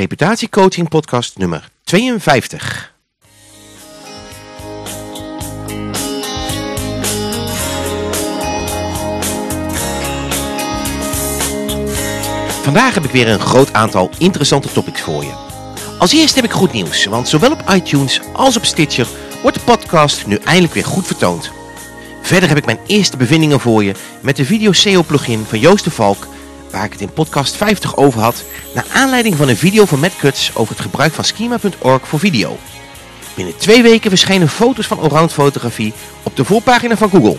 Reputatiecoaching podcast nummer 52. Vandaag heb ik weer een groot aantal interessante topics voor je. Als eerste heb ik goed nieuws, want zowel op iTunes als op Stitcher wordt de podcast nu eindelijk weer goed vertoond. Verder heb ik mijn eerste bevindingen voor je met de Video SEO plugin van Joost de Valk, waar ik het in podcast 50 over had, naar aanleiding van een video van Matt Cuts over het gebruik van schema.org voor video. Binnen twee weken verschenen foto's van allround fotografie op de voorpagina van Google.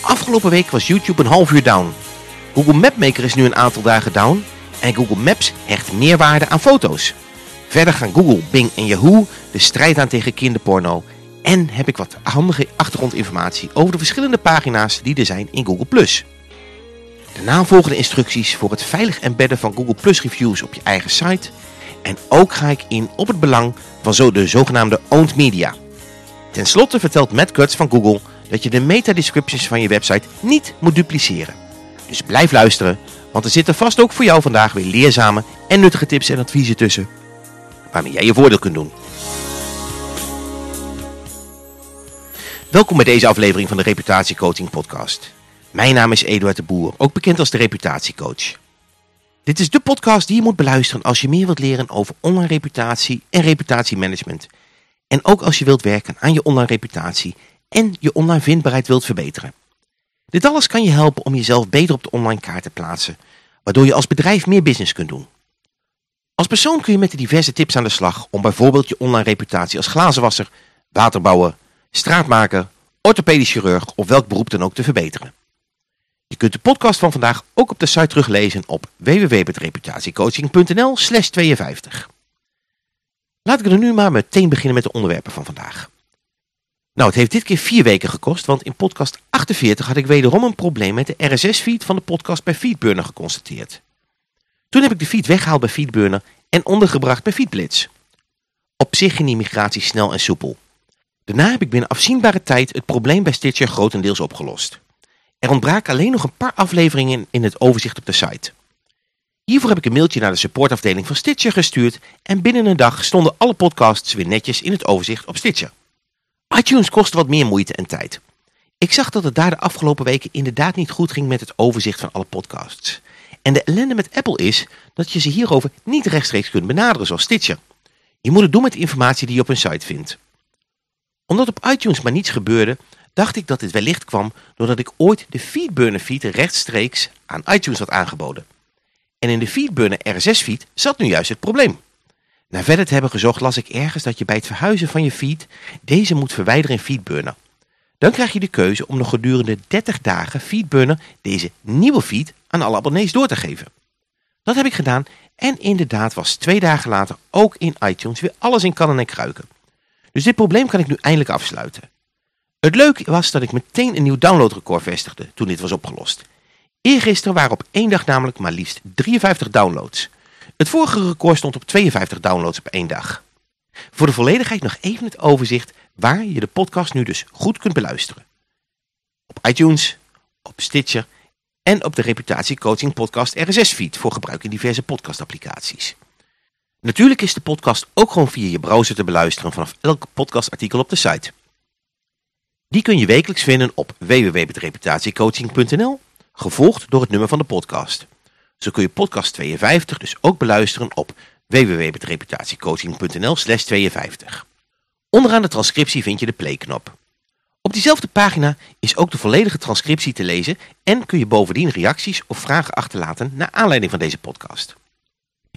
Afgelopen week was YouTube een half uur down. Google Mapmaker is nu een aantal dagen down en Google Maps hecht meerwaarde aan foto's. Verder gaan Google, Bing en Yahoo de strijd aan tegen kinderporno en heb ik wat handige achtergrondinformatie over de verschillende pagina's die er zijn in Google+. De instructies voor het veilig embedden van Google Plus reviews op je eigen site. En ook ga ik in op het belang van zo de zogenaamde owned media. Ten slotte vertelt Matt Cutts van Google dat je de meta-descriptions van je website niet moet dupliceren. Dus blijf luisteren, want er zitten vast ook voor jou vandaag weer leerzame en nuttige tips en adviezen tussen. Waarmee jij je voordeel kunt doen. Welkom bij deze aflevering van de Reputatiecoaching podcast. Mijn naam is Eduard de Boer, ook bekend als de reputatiecoach. Dit is de podcast die je moet beluisteren als je meer wilt leren over online reputatie en reputatiemanagement. En ook als je wilt werken aan je online reputatie en je online vindbaarheid wilt verbeteren. Dit alles kan je helpen om jezelf beter op de online kaart te plaatsen, waardoor je als bedrijf meer business kunt doen. Als persoon kun je met de diverse tips aan de slag om bijvoorbeeld je online reputatie als glazenwasser, waterbouwer, straatmaker, orthopedisch chirurg of welk beroep dan ook te verbeteren. Je kunt de podcast van vandaag ook op de site teruglezen op www.reputatiecoaching.nl slash 52. Laat ik er nu maar meteen beginnen met de onderwerpen van vandaag. Nou, het heeft dit keer vier weken gekost, want in podcast 48 had ik wederom een probleem met de RSS-feed van de podcast bij Feedburner geconstateerd. Toen heb ik de feed weggehaald bij Feedburner en ondergebracht bij Feedblitz. Op zich ging die migratie snel en soepel. Daarna heb ik binnen afzienbare tijd het probleem bij Stitcher grotendeels opgelost. Er ontbraken alleen nog een paar afleveringen in het overzicht op de site. Hiervoor heb ik een mailtje naar de supportafdeling van Stitcher gestuurd en binnen een dag stonden alle podcasts weer netjes in het overzicht op Stitcher. iTunes kostte wat meer moeite en tijd. Ik zag dat het daar de afgelopen weken inderdaad niet goed ging met het overzicht van alle podcasts. En de ellende met Apple is dat je ze hierover niet rechtstreeks kunt benaderen zoals Stitcher. Je moet het doen met de informatie die je op hun site vindt. Omdat op iTunes maar niets gebeurde, dacht ik dat dit wellicht kwam doordat ik ooit de Feedburner feed rechtstreeks aan iTunes had aangeboden. En in de Feedburner RSS feed zat nu juist het probleem. Na verder te hebben gezocht las ik ergens dat je bij het verhuizen van je feed deze moet verwijderen in Feedburner. Dan krijg je de keuze om nog gedurende 30 dagen Feedburner deze nieuwe feed aan alle abonnees door te geven. Dat heb ik gedaan en inderdaad was twee dagen later ook in iTunes weer alles in kannen en kruiken. Dus dit probleem kan ik nu eindelijk afsluiten. Het leuke was dat ik meteen een nieuw downloadrecord vestigde toen dit was opgelost. Eergisteren waren op één dag namelijk maar liefst 53 downloads. Het vorige record stond op 52 downloads op één dag. Voor de volledigheid nog even het overzicht waar je de podcast nu dus goed kunt beluisteren. Op iTunes, op Stitcher en op de Reputatiecoaching Podcast RSS feed voor gebruik in diverse podcastapplicaties. Natuurlijk is de podcast ook gewoon via je browser te beluisteren vanaf elk podcastartikel op de site. Die kun je wekelijks vinden op www.reputatiecoaching.nl, gevolgd door het nummer van de podcast. Zo kun je podcast 52 dus ook beluisteren op www.reputatiecoaching.nl slash 52. Onderaan de transcriptie vind je de playknop. Op diezelfde pagina is ook de volledige transcriptie te lezen en kun je bovendien reacties of vragen achterlaten naar aanleiding van deze podcast.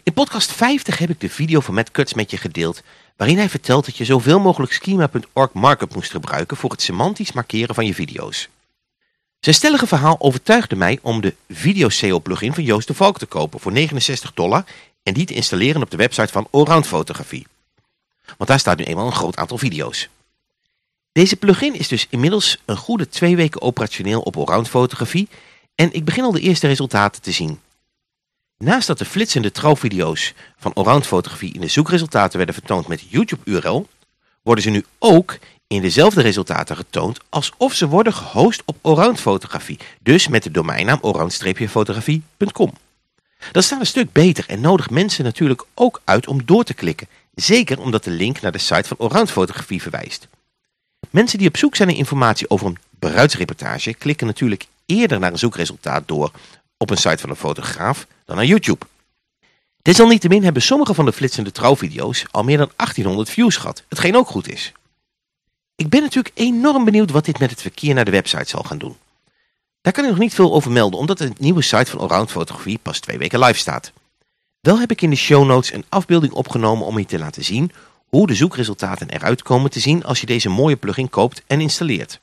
In podcast 50 heb ik de video van Matt Cuts met je gedeeld waarin hij vertelt dat je zoveel mogelijk schema.org markup moest gebruiken voor het semantisch markeren van je video's. Zijn stellige verhaal overtuigde mij om de Video SEO plugin van Joost de Valk te kopen voor 69 dollar en die te installeren op de website van Allround Fotografie. Want daar staat nu eenmaal een groot aantal video's. Deze plugin is dus inmiddels een goede twee weken operationeel op Allround Fotografie en ik begin al de eerste resultaten te zien. Naast dat de flitsende trouwvideo's van Allround Fotografie in de zoekresultaten werden vertoond met YouTube-URL, worden ze nu ook in dezelfde resultaten getoond alsof ze worden gehost op Allround Fotografie, dus met de domeinnaam allround-fotografie.com. Dat staat een stuk beter en nodigt mensen natuurlijk ook uit om door te klikken. Zeker omdat de link naar de site van Oranje Fotografie verwijst. Mensen die op zoek zijn naar informatie over een bruidsreportage klikken natuurlijk eerder naar een zoekresultaat door op een site van een fotograaf dan naar YouTube. Desalniettemin hebben sommige van de flitsende trouwvideo's al meer dan 1800 views gehad, hetgeen ook goed is. Ik ben natuurlijk enorm benieuwd wat dit met het verkeer naar de website zal gaan doen. Daar kan ik nog niet veel over melden, omdat de nieuwe site van Allround Fotografie pas twee weken live staat. Wel heb ik in de show notes een afbeelding opgenomen om je te laten zien hoe de zoekresultaten eruit komen te zien als je deze mooie plugin koopt en installeert.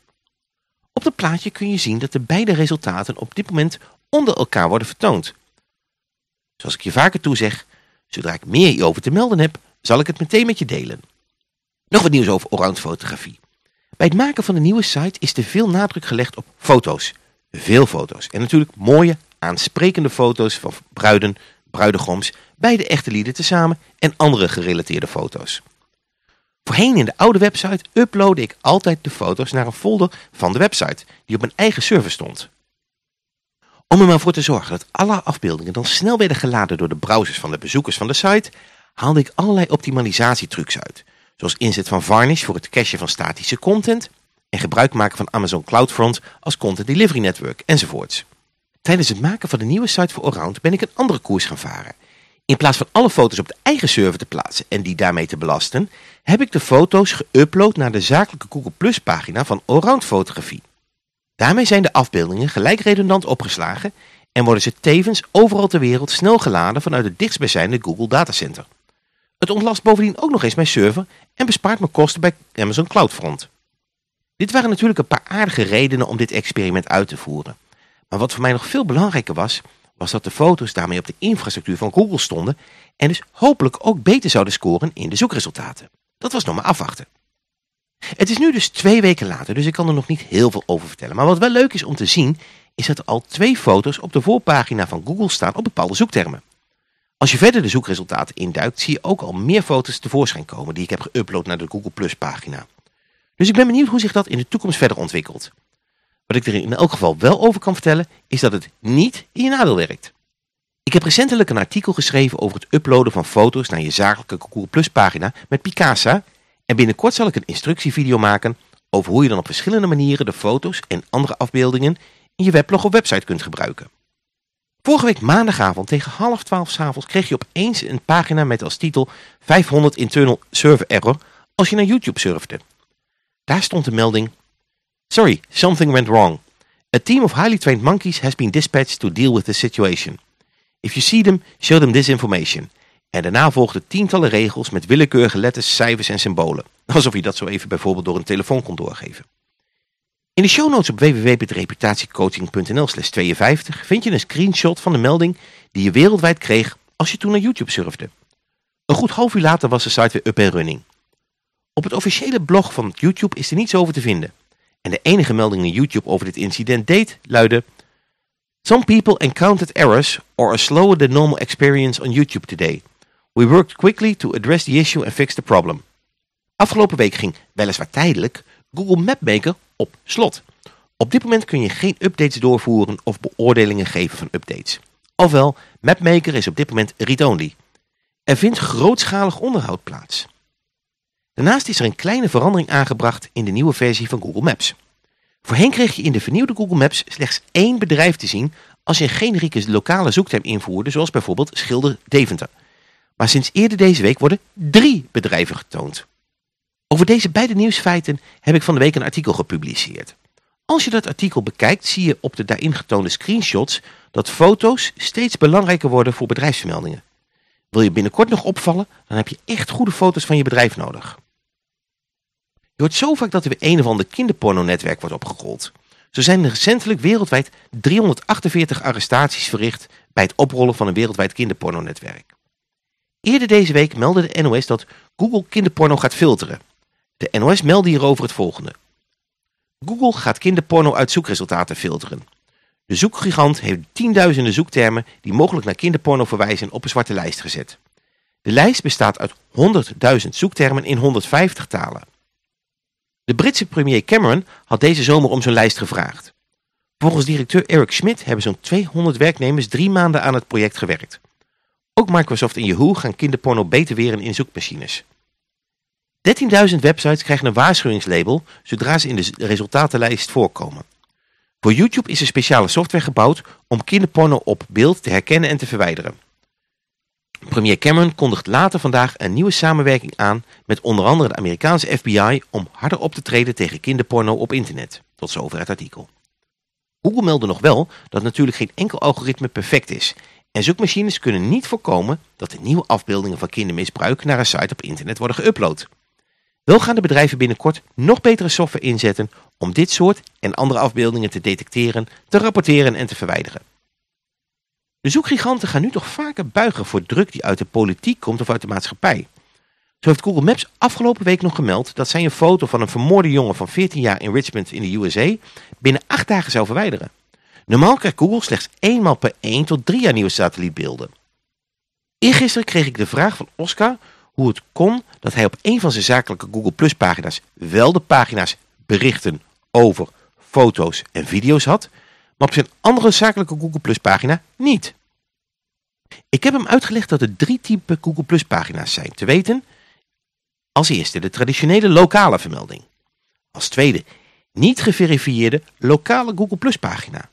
Op het plaatje kun je zien dat de beide resultaten op dit moment onder elkaar worden vertoond. Zoals ik je vaker toezeg, zodra ik meer hierover te melden heb, zal ik het meteen met je delen. Nog wat nieuws over Allround Fotografie. Bij het maken van de nieuwe site is er veel nadruk gelegd op foto's. Veel foto's. En natuurlijk mooie, aansprekende foto's van bruiden, bruidegoms, beide echte lieden tezamen en andere gerelateerde foto's. Voorheen in de oude website uploadde ik altijd de foto's naar een folder van de website, die op mijn eigen server stond. Om er maar voor te zorgen dat alle afbeeldingen dan snel werden geladen door de browsers van de bezoekers van de site, haalde ik allerlei optimalisatietrucs uit, zoals inzet van varnish voor het cachen van statische content en gebruik maken van Amazon CloudFront als content delivery network enzovoorts. Tijdens het maken van de nieuwe site voor Allround ben ik een andere koers gaan varen. In plaats van alle foto's op de eigen server te plaatsen en die daarmee te belasten, heb ik de foto's geüpload naar de zakelijke Google Plus pagina van Allround Fotografie. Daarmee zijn de afbeeldingen gelijk redundant opgeslagen en worden ze tevens overal ter wereld snel geladen vanuit het dichtstbijzijnde Google Datacenter. Het ontlast bovendien ook nog eens mijn server en bespaart me kosten bij Amazon CloudFront. Dit waren natuurlijk een paar aardige redenen om dit experiment uit te voeren. Maar wat voor mij nog veel belangrijker was, was dat de foto's daarmee op de infrastructuur van Google stonden en dus hopelijk ook beter zouden scoren in de zoekresultaten. Dat was nog maar afwachten. Het is nu dus twee weken later, dus ik kan er nog niet heel veel over vertellen. Maar wat wel leuk is om te zien, is dat er al twee foto's op de voorpagina van Google staan op bepaalde zoektermen. Als je verder de zoekresultaten induikt, zie je ook al meer foto's tevoorschijn komen die ik heb geüpload naar de Google Plus pagina. Dus ik ben benieuwd hoe zich dat in de toekomst verder ontwikkelt. Wat ik er in elk geval wel over kan vertellen, is dat het niet in je nadeel werkt. Ik heb recentelijk een artikel geschreven over het uploaden van foto's naar je zakelijke Google Plus pagina met Picasa en binnenkort zal ik een instructievideo maken over hoe je dan op verschillende manieren de foto's en andere afbeeldingen in je weblog of website kunt gebruiken. Vorige week maandagavond tegen half twaalf s'avonds kreeg je opeens een pagina met als titel 500 internal server error als je naar YouTube surfde. Daar stond de melding Sorry, something went wrong. A team of highly trained monkeys has been dispatched to deal with the situation. If you see them, show them this information. En daarna volgden tientallen regels met willekeurige letters, cijfers en symbolen. Alsof je dat zo even bijvoorbeeld door een telefoon kon doorgeven. In de show notes op www.reputatiecoaching.nl slash 52 vind je een screenshot van de melding die je wereldwijd kreeg als je toen naar YouTube surfde. Een goed half uur later was de site weer up en running. Op het officiële blog van YouTube is er niets over te vinden. En de enige melding die YouTube over dit incident deed luidde... Some people encountered errors or a slower than normal experience on YouTube today. We worked quickly to address the issue and fix the problem. Afgelopen week ging, weliswaar tijdelijk, Google Mapmaker op slot. Op dit moment kun je geen updates doorvoeren of beoordelingen geven van updates. Ofwel, Mapmaker is op dit moment read-only. Er vindt grootschalig onderhoud plaats. Daarnaast is er een kleine verandering aangebracht in de nieuwe versie van Google Maps. Voorheen kreeg je in de vernieuwde Google Maps slechts één bedrijf te zien als je een generieke lokale zoekterm invoerde, zoals bijvoorbeeld Schilder Deventer. Maar sinds eerder deze week worden drie bedrijven getoond. Over deze beide nieuwsfeiten heb ik van de week een artikel gepubliceerd. Als je dat artikel bekijkt zie je op de daarin getoonde screenshots dat foto's steeds belangrijker worden voor bedrijfsvermeldingen. Wil je binnenkort nog opvallen, dan heb je echt goede foto's van je bedrijf nodig. Je hoort zo vaak dat er weer een of ander kinderporno-netwerk wordt opgerold. Zo zijn er recentelijk wereldwijd 348 arrestaties verricht bij het oprollen van een wereldwijd kinderporno-netwerk. Eerder deze week meldde de NOS dat Google kinderporno gaat filteren. De NOS meldde hierover het volgende. Google gaat kinderporno uit zoekresultaten filteren. De zoekgigant heeft tienduizenden zoektermen die mogelijk naar kinderporno verwijzen op een zwarte lijst gezet. De lijst bestaat uit 100.000 zoektermen in 150 talen. De Britse premier Cameron had deze zomer om zijn lijst gevraagd. Volgens directeur Eric Schmidt hebben zo'n 200 werknemers drie maanden aan het project gewerkt. Ook Microsoft en Yahoo gaan kinderporno beter weren in zoekmachines. 13.000 websites krijgen een waarschuwingslabel zodra ze in de resultatenlijst voorkomen. Voor YouTube is er speciale software gebouwd om kinderporno op beeld te herkennen en te verwijderen. Premier Cameron kondigt later vandaag een nieuwe samenwerking aan met onder andere de Amerikaanse FBI om harder op te treden tegen kinderporno op internet. Tot zover het artikel. Google meldde nog wel dat natuurlijk geen enkel algoritme perfect is en zoekmachines kunnen niet voorkomen dat de nieuwe afbeeldingen van kindermisbruik naar een site op internet worden geüpload. Wel gaan de bedrijven binnenkort nog betere software inzetten om dit soort en andere afbeeldingen te detecteren, te rapporteren en te verwijderen. De zoekgiganten gaan nu toch vaker buigen voor druk die uit de politiek komt of uit de maatschappij. Zo heeft Google Maps afgelopen week nog gemeld dat zij een foto van een vermoorde jongen van 14 jaar in Richmond in de USA binnen 8 dagen zou verwijderen. Normaal krijgt Google slechts eenmaal per 1 tot 3 jaar nieuwe satellietbeelden. Eergisteren kreeg ik de vraag van Oscar hoe het kon dat hij op een van zijn zakelijke Google Plus pagina's wel de pagina's berichten over foto's en video's had, maar op zijn andere zakelijke Google Plus pagina niet. Ik heb hem uitgelegd dat er drie typen Google Plus pagina's zijn. Te weten, als eerste de traditionele lokale vermelding. Als tweede niet geverifieerde lokale Google Plus pagina.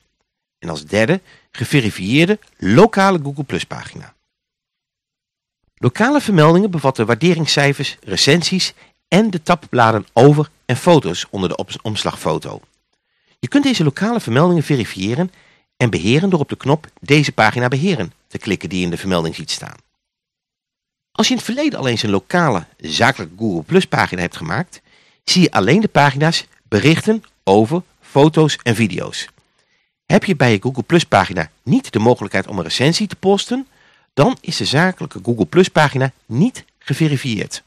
En als derde geverifieerde lokale Google Plus pagina. Lokale vermeldingen bevatten waarderingscijfers, recensies en de tabbladen over en foto's onder de omslagfoto. Je kunt deze lokale vermeldingen verifiëren en beheren door op de knop deze pagina beheren te klikken die in de vermelding ziet staan. Als je in het verleden alleen een lokale zakelijke Google Plus pagina hebt gemaakt, zie je alleen de pagina's berichten over foto's en video's. Heb je bij je Google Plus pagina niet de mogelijkheid om een recensie te posten, dan is de zakelijke Google Plus pagina niet geverifieerd.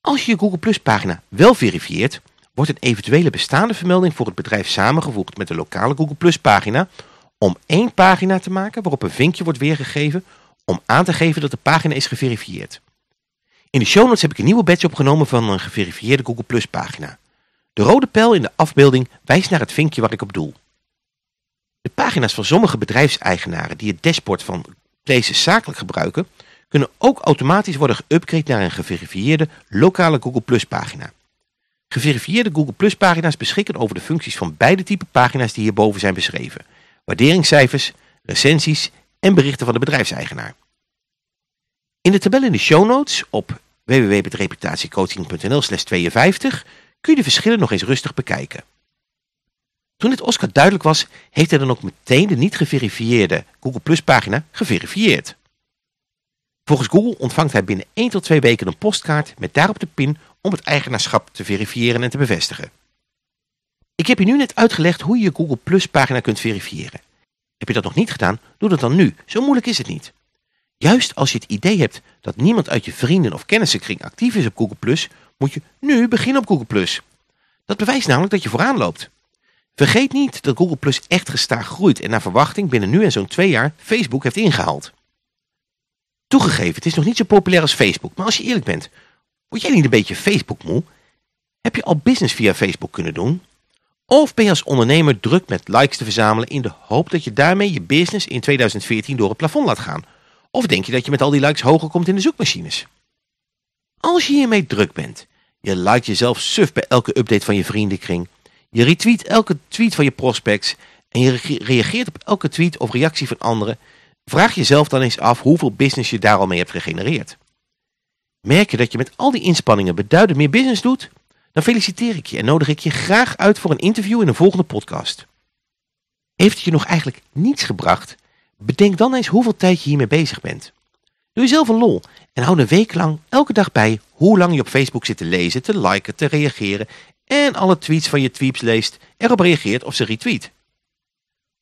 Als je je Google Plus pagina wel verifieert, wordt een eventuele bestaande vermelding voor het bedrijf samengevoegd met de lokale Google Plus pagina om één pagina te maken waarop een vinkje wordt weergegeven om aan te geven dat de pagina is geverifieerd. In de show notes heb ik een nieuwe badge opgenomen van een geverifieerde Google Plus pagina. De rode pijl in de afbeelding wijst naar het vinkje waar ik op doel. De pagina's van sommige bedrijfseigenaren die het dashboard van Places zakelijk gebruiken, kunnen ook automatisch worden geüpgrade naar een geverifieerde lokale Google Plus pagina. Geverifieerde Google Plus pagina's beschikken over de functies van beide typen pagina's die hierboven zijn beschreven. Waarderingscijfers, recensies en berichten van de bedrijfseigenaar. In de tabel in de show notes op www.reputatiecoaching.nl 52 kun je de verschillen nog eens rustig bekijken. Toen dit Oscar duidelijk was, heeft hij dan ook meteen de niet geverifieerde Google Plus pagina geverifieerd. Volgens Google ontvangt hij binnen 1 tot 2 weken een postkaart met daarop de pin om het eigenaarschap te verifiëren en te bevestigen. Ik heb je nu net uitgelegd hoe je je Google Plus pagina kunt verifiëren. Heb je dat nog niet gedaan, doe dat dan nu. Zo moeilijk is het niet. Juist als je het idee hebt dat niemand uit je vrienden of kennissenkring actief is op Google moet je nu beginnen op Google. Dat bewijst namelijk dat je vooraan loopt. Vergeet niet dat Google Plus echt gestaag groeit en naar verwachting binnen nu en zo'n twee jaar Facebook heeft ingehaald. Toegegeven, het is nog niet zo populair als Facebook, maar als je eerlijk bent, word jij niet een beetje Facebook moe? Heb je al business via Facebook kunnen doen? Of ben je als ondernemer druk met likes te verzamelen in de hoop dat je daarmee je business in 2014 door het plafond laat gaan? Of denk je dat je met al die likes hoger komt in de zoekmachines? Als je hiermee druk bent, je liked jezelf suf bij elke update van je vriendenkring, je retweet elke tweet van je prospects en je reageert op elke tweet of reactie van anderen, vraag jezelf dan eens af hoeveel business je daar al mee hebt gegenereerd. Merk je dat je met al die inspanningen beduidend meer business doet? Dan feliciteer ik je en nodig ik je graag uit voor een interview in een volgende podcast. Heeft het je nog eigenlijk niets gebracht? Bedenk dan eens hoeveel tijd je hiermee bezig bent. Doe jezelf een lol en hou een week lang elke dag bij hoe lang je op Facebook zit te lezen, te liken, te reageren en alle tweets van je tweets leest, erop reageert of ze retweet.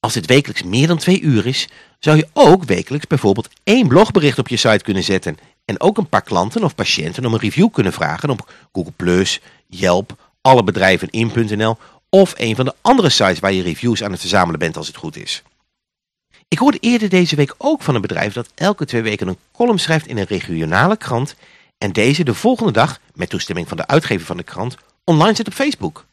Als dit wekelijks meer dan twee uur is, zou je ook wekelijks bijvoorbeeld één blogbericht op je site kunnen zetten en ook een paar klanten of patiënten om een review kunnen vragen op Google+, Yelp, alle bedrijven in.nl of een van de andere sites waar je reviews aan het verzamelen bent als het goed is. Ik hoorde eerder deze week ook van een bedrijf dat elke twee weken een column schrijft in een regionale krant en deze de volgende dag, met toestemming van de uitgever van de krant, online zet op Facebook.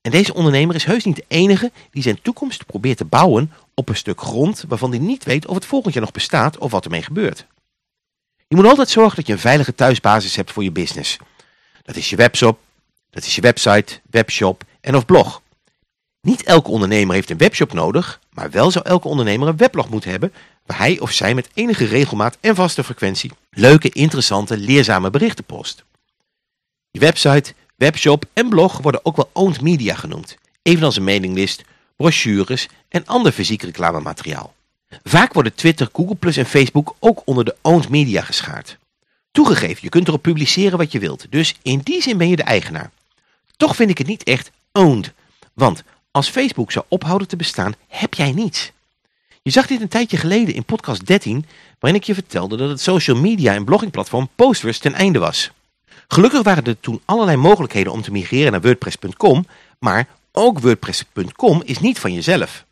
En deze ondernemer is heus niet de enige die zijn toekomst probeert te bouwen op een stuk grond waarvan hij niet weet of het volgend jaar nog bestaat of wat ermee gebeurt. Je moet altijd zorgen dat je een veilige thuisbasis hebt voor je business. Dat is je webshop, dat is je website, webshop en of blog. Niet elke ondernemer heeft een webshop nodig, maar wel zou elke ondernemer een weblog moeten hebben waar hij of zij met enige regelmaat en vaste frequentie leuke, interessante, leerzame berichten post. Je website, webshop en blog worden ook wel owned media genoemd, evenals een mailinglist, brochures en ander fysiek reclamemateriaal. Vaak worden Twitter, Google Plus en Facebook ook onder de owned media geschaard. Toegegeven, je kunt erop publiceren wat je wilt, dus in die zin ben je de eigenaar. Toch vind ik het niet echt owned, want als Facebook zou ophouden te bestaan, heb jij niets. Je zag dit een tijdje geleden in podcast 13, waarin ik je vertelde dat het social media en bloggingplatform Postverse ten einde was. Gelukkig waren er toen allerlei mogelijkheden om te migreren naar WordPress.com, maar ook WordPress.com is niet van jezelf.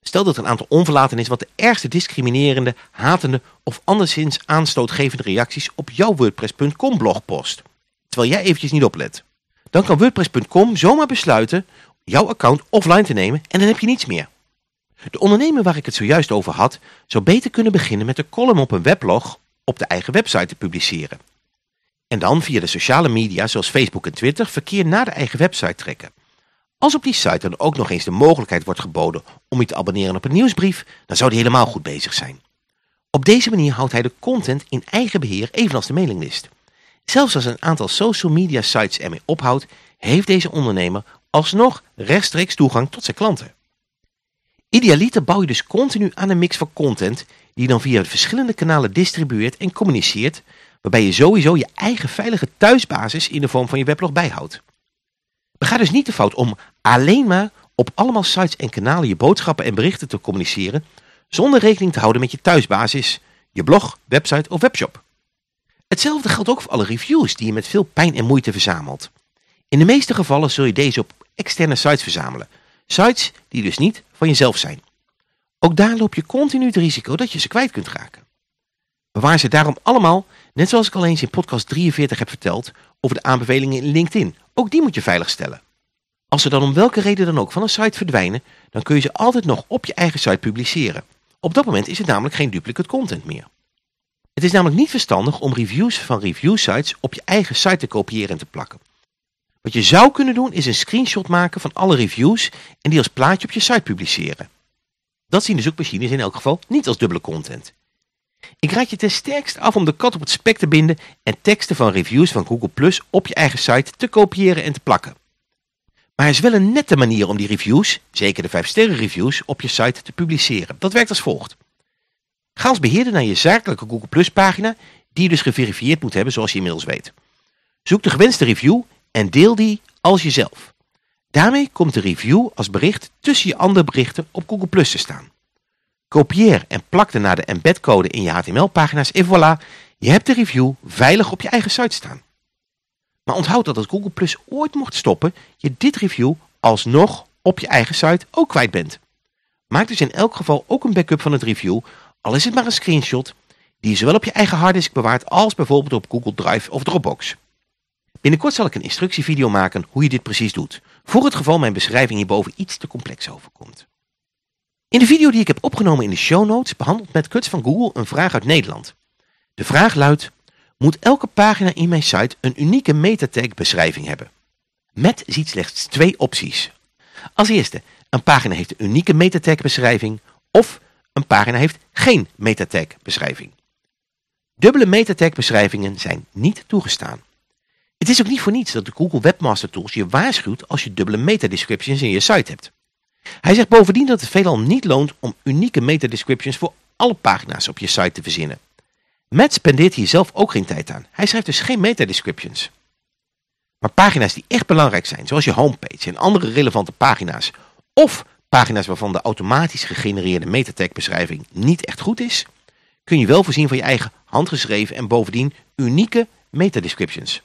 Stel dat er een aantal onverlaten is wat de ergste discriminerende, hatende of anderszins aanstootgevende reacties op jouw WordPress.com blog post, terwijl jij eventjes niet oplet. Dan kan WordPress.com zomaar besluiten jouw account offline te nemen en dan heb je niets meer. De ondernemer waar ik het zojuist over had, zou beter kunnen beginnen met een column op een weblog op de eigen website te publiceren. En dan via de sociale media zoals Facebook en Twitter verkeer naar de eigen website trekken. Als op die site dan ook nog eens de mogelijkheid wordt geboden om je te abonneren op een nieuwsbrief, dan zou hij helemaal goed bezig zijn. Op deze manier houdt hij de content in eigen beheer evenals de mailinglist. Zelfs als een aantal social media sites ermee ophoudt, heeft deze ondernemer alsnog rechtstreeks toegang tot zijn klanten. Idealiter bouw je dus continu aan een mix van content die dan via verschillende kanalen distribueert en communiceert, waarbij je sowieso je eigen veilige thuisbasis in de vorm van je weblog bijhoudt. Bega dus niet de fout om alleen maar op allemaal sites en kanalen je boodschappen en berichten te communiceren, zonder rekening te houden met je thuisbasis, je blog, website of webshop. Hetzelfde geldt ook voor alle reviews die je met veel pijn en moeite verzamelt. In de meeste gevallen zul je deze op externe sites verzamelen. Sites die dus niet van jezelf zijn. Ook daar loop je continu het risico dat je ze kwijt kunt raken. Bewaar ze daarom allemaal, net zoals ik al eens in podcast 43 heb verteld, over de aanbevelingen in LinkedIn. Ook die moet je veilig stellen. Als ze dan om welke reden dan ook van een site verdwijnen, dan kun je ze altijd nog op je eigen site publiceren. Op dat moment is het namelijk geen duplicate content meer. Het is namelijk niet verstandig om reviews van review sites op je eigen site te kopiëren en te plakken. Wat je zou kunnen doen is een screenshot maken van alle reviews en die als plaatje op je site publiceren. Dat zien de zoekmachines in elk geval niet als dubbele content. Ik raad je ten sterkste af om de kat op het spek te binden en teksten van reviews van Google Plus op je eigen site te kopiëren en te plakken. Maar er is wel een nette manier om die reviews, zeker de 5 sterren reviews, op je site te publiceren. Dat werkt als volgt. Ga als beheerder naar je zakelijke Google Plus pagina, die je dus geverifieerd moet hebben zoals je inmiddels weet. Zoek de gewenste review en deel die als jezelf. Daarmee komt de review als bericht tussen je andere berichten op Google Plus te staan. Kopieer en plak daarna de embedcode in je HTML-pagina's en voilà, je hebt de review veilig op je eigen site staan. Maar onthoud dat als Google Plus ooit mocht stoppen, je dit review alsnog op je eigen site ook kwijt bent. Maak dus in elk geval ook een backup van het review, al is het maar een screenshot, die je zowel op je eigen harddisk bewaart als bijvoorbeeld op Google Drive of Dropbox. Binnenkort zal ik een instructievideo maken hoe je dit precies doet, voor het geval mijn beschrijving hierboven iets te complex overkomt. In de video die ik heb opgenomen in de show notes behandelt met Kuts van Google een vraag uit Nederland. De vraag luidt, moet elke pagina in mijn site een unieke metatag beschrijving hebben? Met ziet slechts twee opties. Als eerste, een pagina heeft een unieke metatag beschrijving of een pagina heeft geen metatag beschrijving. Dubbele metatag beschrijvingen zijn niet toegestaan. Het is ook niet voor niets dat de Google Webmaster Tools je waarschuwt als je dubbele meta-descriptions in je site hebt. Hij zegt bovendien dat het veelal niet loont om unieke meta-descriptions voor alle pagina's op je site te verzinnen. Matt spendeert hier zelf ook geen tijd aan. Hij schrijft dus geen meta-descriptions. Maar pagina's die echt belangrijk zijn, zoals je homepage en andere relevante pagina's, of pagina's waarvan de automatisch gegenereerde metatag beschrijving niet echt goed is, kun je wel voorzien van je eigen handgeschreven en bovendien unieke meta-descriptions.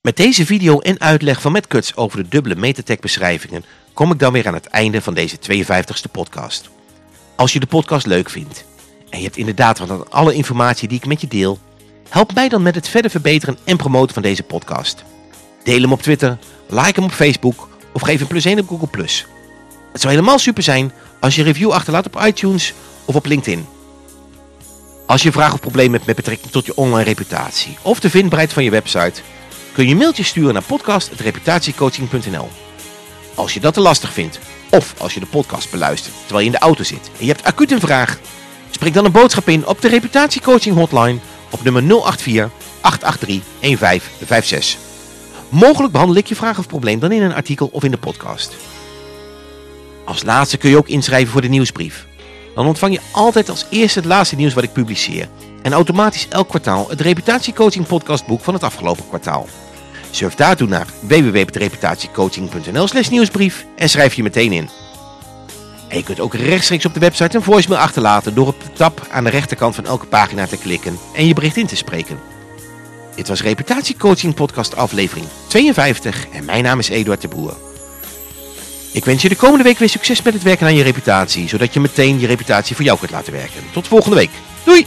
Met deze video en uitleg van Matt Cuts over de dubbele metatag beschrijvingen kom ik dan weer aan het einde van deze 52e podcast. Als je de podcast leuk vindt en je hebt inderdaad wat aan alle informatie die ik met je deel, help mij dan met het verder verbeteren en promoten van deze podcast. Deel hem op Twitter, like hem op Facebook of geef een plus 1 op Google+. Het zou helemaal super zijn als je een review achterlaat op iTunes of op LinkedIn. Als je vragen of problemen hebt met betrekking tot je online reputatie of de vindbaarheid van je website, kun je een mailtje sturen naar podcast.reputatiecoaching.nl. Als je dat te lastig vindt, of als je de podcast beluistert terwijl je in de auto zit en je hebt acuut een vraag, spreek dan een boodschap in op de reputatiecoaching hotline op nummer 084 883 1556. Mogelijk behandel ik je vraag of probleem dan in een artikel of in de podcast. Als laatste kun je ook inschrijven voor de nieuwsbrief. Dan ontvang je altijd als eerste het laatste nieuws wat ik publiceer. En automatisch elk kwartaal het reputatiecoaching podcastboek van het afgelopen kwartaal. Surf daartoe naar www.reputatiecoaching.nl slash nieuwsbrief en schrijf je meteen in. En je kunt ook rechtstreeks op de website een voicemail achterlaten door op de tab aan de rechterkant van elke pagina te klikken en je bericht in te spreken. Dit was Reputatiecoaching podcast aflevering 52 en mijn naam is Eduard de Boer. Ik wens je de komende week weer succes met het werken aan je reputatie, zodat je meteen je reputatie voor jou kunt laten werken. Tot volgende week. Doei!